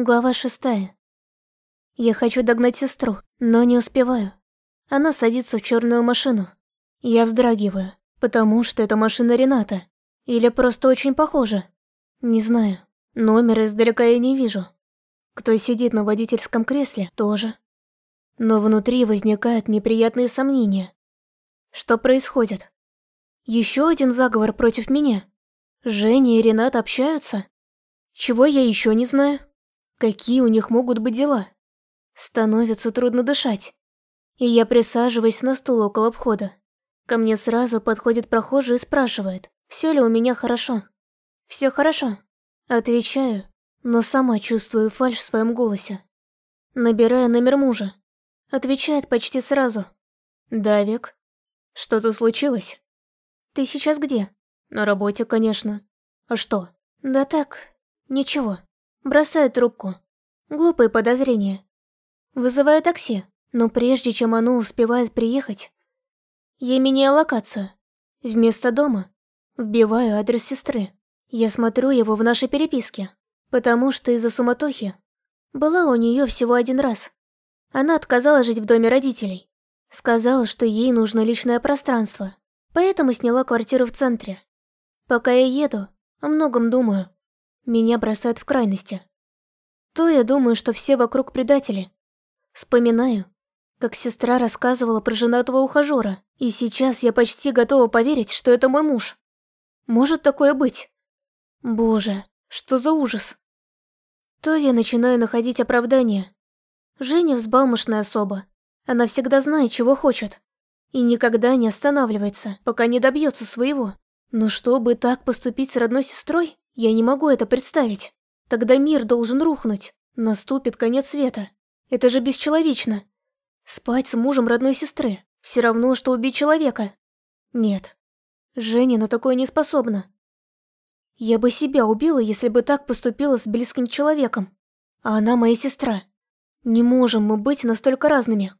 Глава шестая. Я хочу догнать сестру, но не успеваю. Она садится в черную машину. Я вздрагиваю, потому что это машина Рената. Или просто очень похожа. Не знаю. Номера издалека я не вижу. Кто сидит на водительском кресле, тоже. Но внутри возникают неприятные сомнения. Что происходит? Еще один заговор против меня? Женя и Ренат общаются? Чего я еще не знаю? Какие у них могут быть дела? Становится трудно дышать. И я присаживаюсь на стул около входа. Ко мне сразу подходит прохожий и спрашивает, все ли у меня хорошо. Все хорошо. Отвечаю, но сама чувствую фальшь в своем голосе. Набираю номер мужа. Отвечает почти сразу. «Да, Вик. Что-то случилось?» «Ты сейчас где?» «На работе, конечно. А что?» «Да так, ничего». Бросаю трубку. Глупые подозрения. Вызываю такси, но прежде чем оно успевает приехать, я меняю локацию. Вместо дома вбиваю адрес сестры. Я смотрю его в нашей переписке, потому что из-за суматохи была у нее всего один раз. Она отказалась жить в доме родителей. Сказала, что ей нужно личное пространство, поэтому сняла квартиру в центре. Пока я еду, о многом думаю. Меня бросают в крайности. То я думаю, что все вокруг предатели. Вспоминаю, как сестра рассказывала про женатого ухажера, и сейчас я почти готова поверить, что это мой муж. Может такое быть? Боже, что за ужас. То я начинаю находить оправдание. Женя взбалмошная особа. Она всегда знает, чего хочет. И никогда не останавливается, пока не добьется своего. Но чтобы так поступить с родной сестрой, я не могу это представить. Тогда мир должен рухнуть. Наступит конец света. Это же бесчеловечно. Спать с мужем родной сестры. Все равно, что убить человека. Нет. Женя на такое не способна. Я бы себя убила, если бы так поступила с близким человеком. А она моя сестра. Не можем мы быть настолько разными.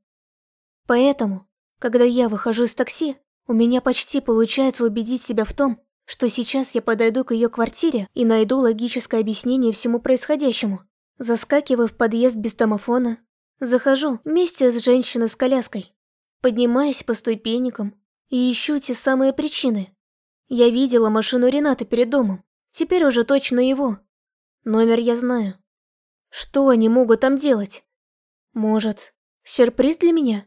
Поэтому, когда я выхожу из такси, у меня почти получается убедить себя в том, что сейчас я подойду к ее квартире и найду логическое объяснение всему происходящему. Заскакиваю в подъезд без домофона. Захожу вместе с женщиной с коляской. Поднимаюсь по ступенькам и ищу те самые причины. Я видела машину Рената перед домом. Теперь уже точно его. Номер я знаю. Что они могут там делать? Может, сюрприз для меня?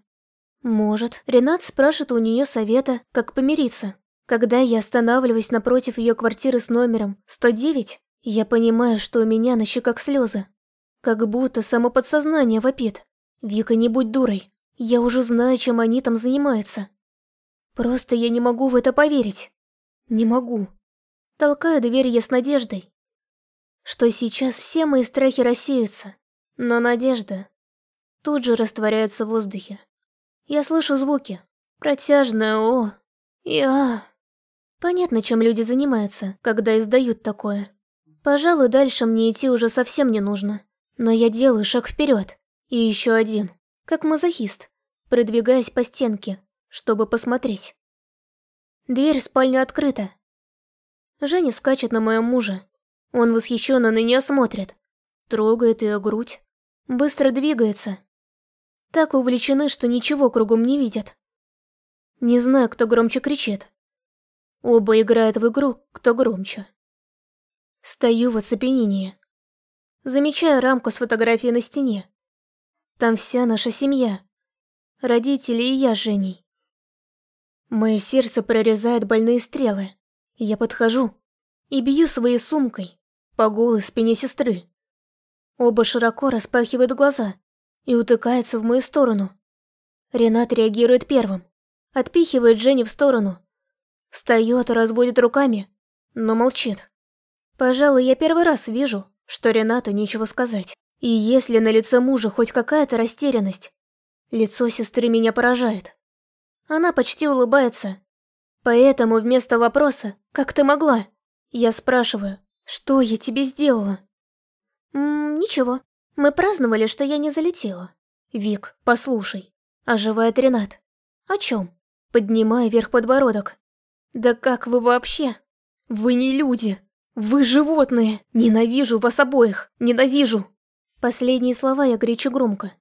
Может, Ренат спрашивает у нее совета, как помириться. Когда я останавливаюсь напротив ее квартиры с номером 109, я понимаю, что у меня на щеках слезы. Как будто само подсознание вопит. Вика, не будь дурой. Я уже знаю, чем они там занимаются. Просто я не могу в это поверить. Не могу. Толкаю дверь я с надеждой. Что сейчас все мои страхи рассеются. Но надежда тут же растворяется в воздухе. Я слышу звуки. Протяжное «о» и «а». Понятно, чем люди занимаются, когда издают такое. Пожалуй, дальше мне идти уже совсем не нужно. Но я делаю шаг вперед. И еще один. Как мазохист. Продвигаясь по стенке, чтобы посмотреть. Дверь в спальню открыта. Женя скачет на моем мужа. Он восхищенно на нее смотрит. Трогает ее грудь. Быстро двигается. Так увлечены, что ничего кругом не видят. Не знаю, кто громче кричит. Оба играют в игру, кто громче. Стою в оцепенении. Замечаю рамку с фотографией на стене. Там вся наша семья. Родители и я с Женей. Мое сердце прорезает больные стрелы. Я подхожу и бью своей сумкой по голой спине сестры. Оба широко распахивают глаза и утыкаются в мою сторону. Ренат реагирует первым, отпихивает Женю в сторону Встает разводит руками, но молчит. Пожалуй, я первый раз вижу, что Рената нечего сказать. И если на лице мужа хоть какая-то растерянность, лицо сестры меня поражает. Она почти улыбается. Поэтому вместо вопроса «Как ты могла?» я спрашиваю «Что я тебе сделала?» «Ммм, ничего. Мы праздновали, что я не залетела». «Вик, послушай». Оживает Ренат. «О чем?» Поднимаю вверх подбородок. Да как вы вообще? Вы не люди. Вы животные. Ненавижу вас обоих. Ненавижу. Последние слова я кричу громко.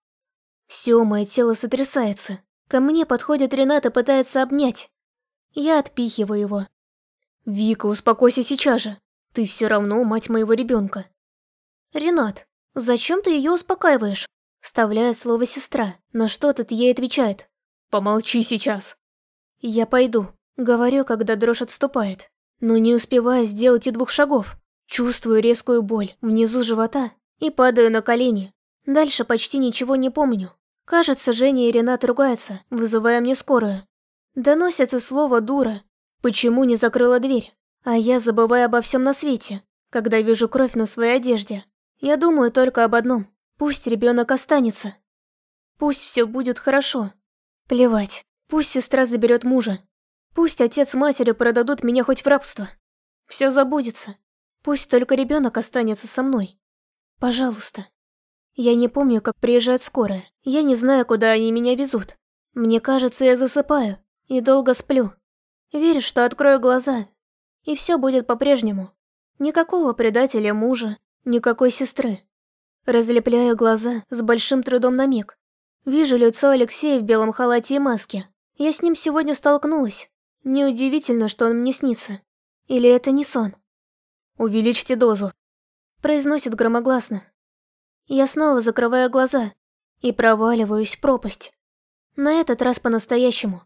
Все мое тело сотрясается. Ко мне подходит Ренат и пытается обнять. Я отпихиваю его. «Вика, успокойся сейчас же. Ты все равно мать моего ребенка. «Ренат, зачем ты ее успокаиваешь?» Вставляет слово «сестра», на что тот ей отвечает. «Помолчи сейчас». «Я пойду», — говорю, когда дрожь отступает. Но не успеваю сделать и двух шагов. Чувствую резкую боль внизу живота и падаю на колени. Дальше почти ничего не помню. Кажется, Женя и Ренат ругаются, вызывая мне скорую. Доносится слово «дура». Почему не закрыла дверь? А я забываю обо всем на свете, когда вижу кровь на своей одежде. Я думаю только об одном. Пусть ребенок останется. Пусть все будет хорошо. Плевать. Пусть сестра заберет мужа. Пусть отец с матерью продадут меня хоть в рабство. Все забудется. Пусть только ребенок останется со мной. Пожалуйста. Я не помню, как приезжает скорая. Я не знаю, куда они меня везут. Мне кажется, я засыпаю и долго сплю. Верю, что открою глаза, и все будет по-прежнему. Никакого предателя мужа, Никакой сестры. Разлепляю глаза с большим трудом на миг. Вижу лицо Алексея в белом халате и маске. Я с ним сегодня столкнулась. Неудивительно, что он мне снится. Или это не сон? «Увеличьте дозу», – произносит громогласно. Я снова закрываю глаза и проваливаюсь в пропасть. На этот раз по-настоящему.